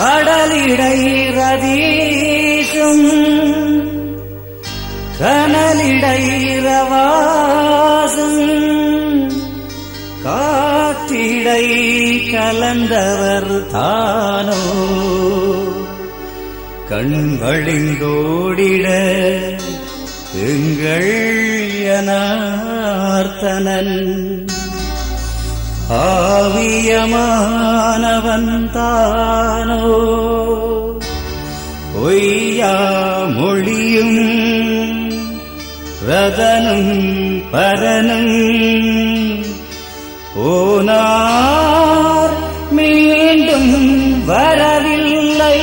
கடலிடை ரதீசும் கனலிடை ரவாசும் காத்திடை கலந்தவர் தானோ? கண்வழிந்தோடிட எங்கள் யனார்த்தனன் ஆவியமானவன் தானோ பொய்யா மொழியும் ரதனும் பரனும் ஓனார் மீண்டும் வரவில்லை.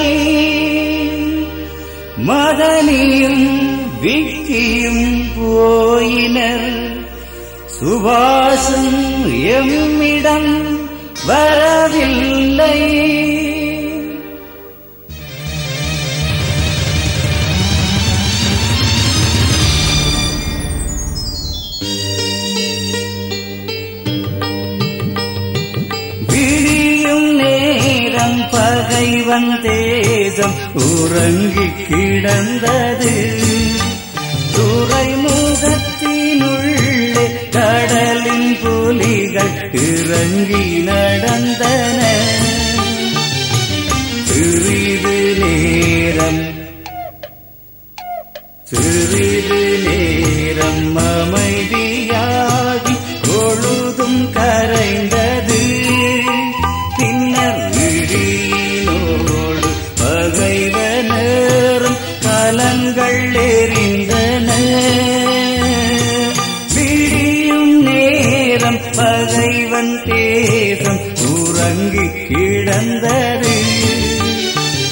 மதனியும் விக்கியும் போ சுபாசும் எம்மிடம் வரவில்லை. பகைவன் தேசம் உறங்கி கிடந்தது. துறைமுகத் இறங்கி நடந்தன கிடந்தது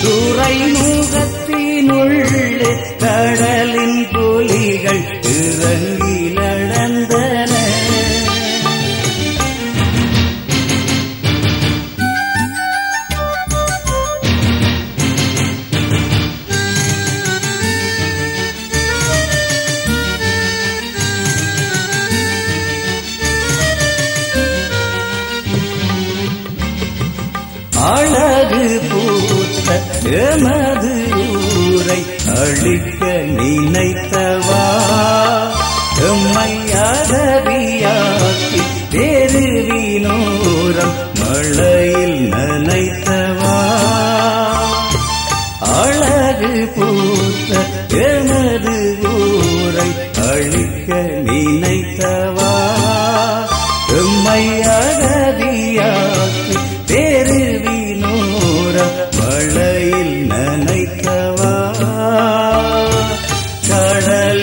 துறைமுகத்தினுள்ளே கடலின் புலிகள் இறங்கி நடந்தது. எமது ஊரை அழிக்க நினைத்தவா? எம்மை அகதியாக்கி தெருவினோரம் மழையில் நனைத்தவா? அழகு பூத்த எமது ஊரை அழிக்க நினைத்தவா?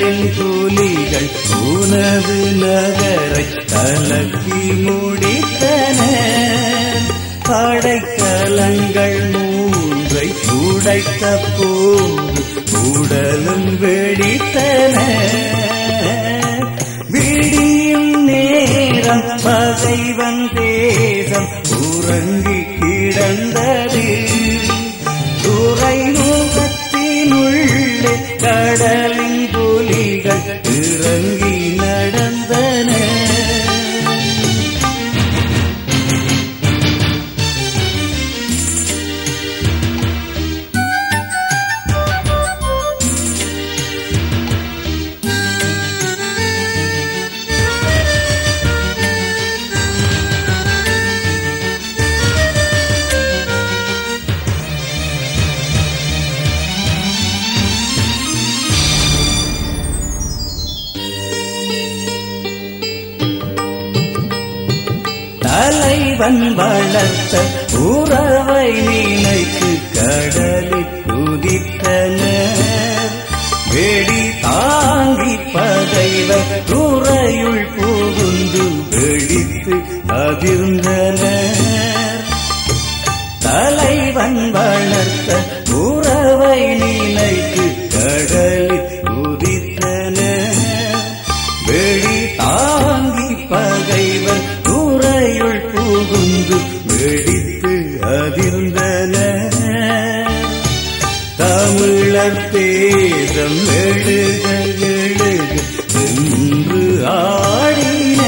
கடலின் புலிகள் உனது நகரை கலக்கி முடித்தன. படைக்கலங்கள் மூன்றை உடைத்த போது உடலும் வெடித்தன. விடியும் நேரம் பகைவன் தேசம் உறங்கி கிடந்தது. துறை துறைமுகத்தினுள்ளே கடலின் புலிகள் இறங்கி தலைவன் வளர்த்த உறவை நினைத்து கடலில் குதித்தனர் தமிழர் தேசம் எழுத எழுக என்று ஆடின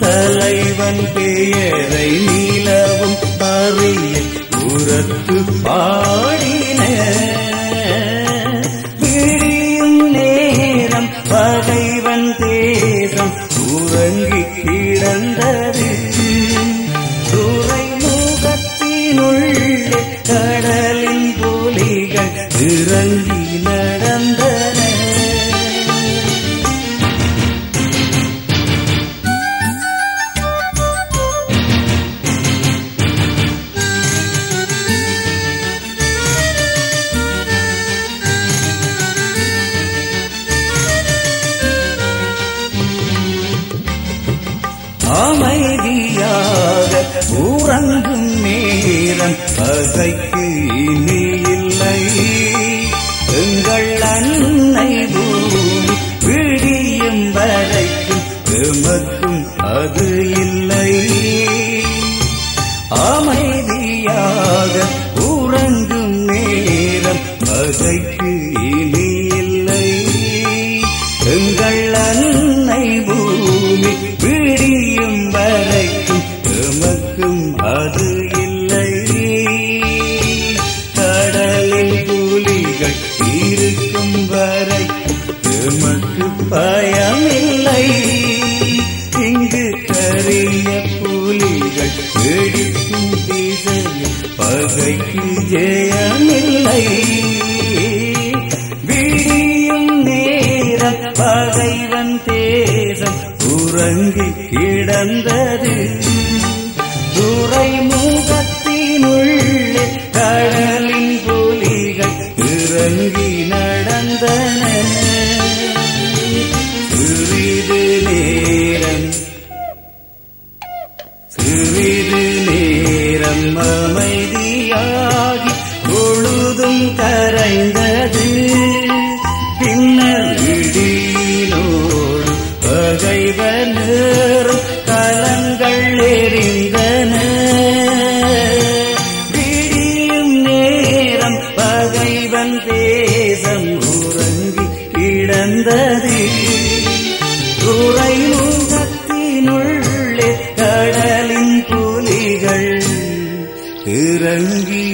தலைவன் பெயரை நிலவும் அறிய உரத்து பாடின. விடியும் நேரம் பகைவன் தேசம் உறங்கி கிடந்தது. துறைமுகத்தினுள்ளே கடல் நேரம் பகைக்கு இனி இல்லை. எங்கள் அன்னை பூமி விடியும் வரைக்கும் எமக்கும் அது இல்லை. அமைதியாக உறங்கும் நேரம் பகைக்கு இனி இல்லை. எங்கள் அன்னை பூமி விடியும் வரைக்கும் எமக்கும் அது இல்லை பயமில்லை. இங்கு கரிய புலிகள் வெடிக்கும் திசையில் பகைக்கு ஜெயமில்லை. விடியும் நேரம் பகைவன் தேசம் உறங்கி கிடந்தது. துறைமுகத்தினுள்ளே சிறிது நேரம் அமைதியா? புலிகள் இறங்கி நடந்தன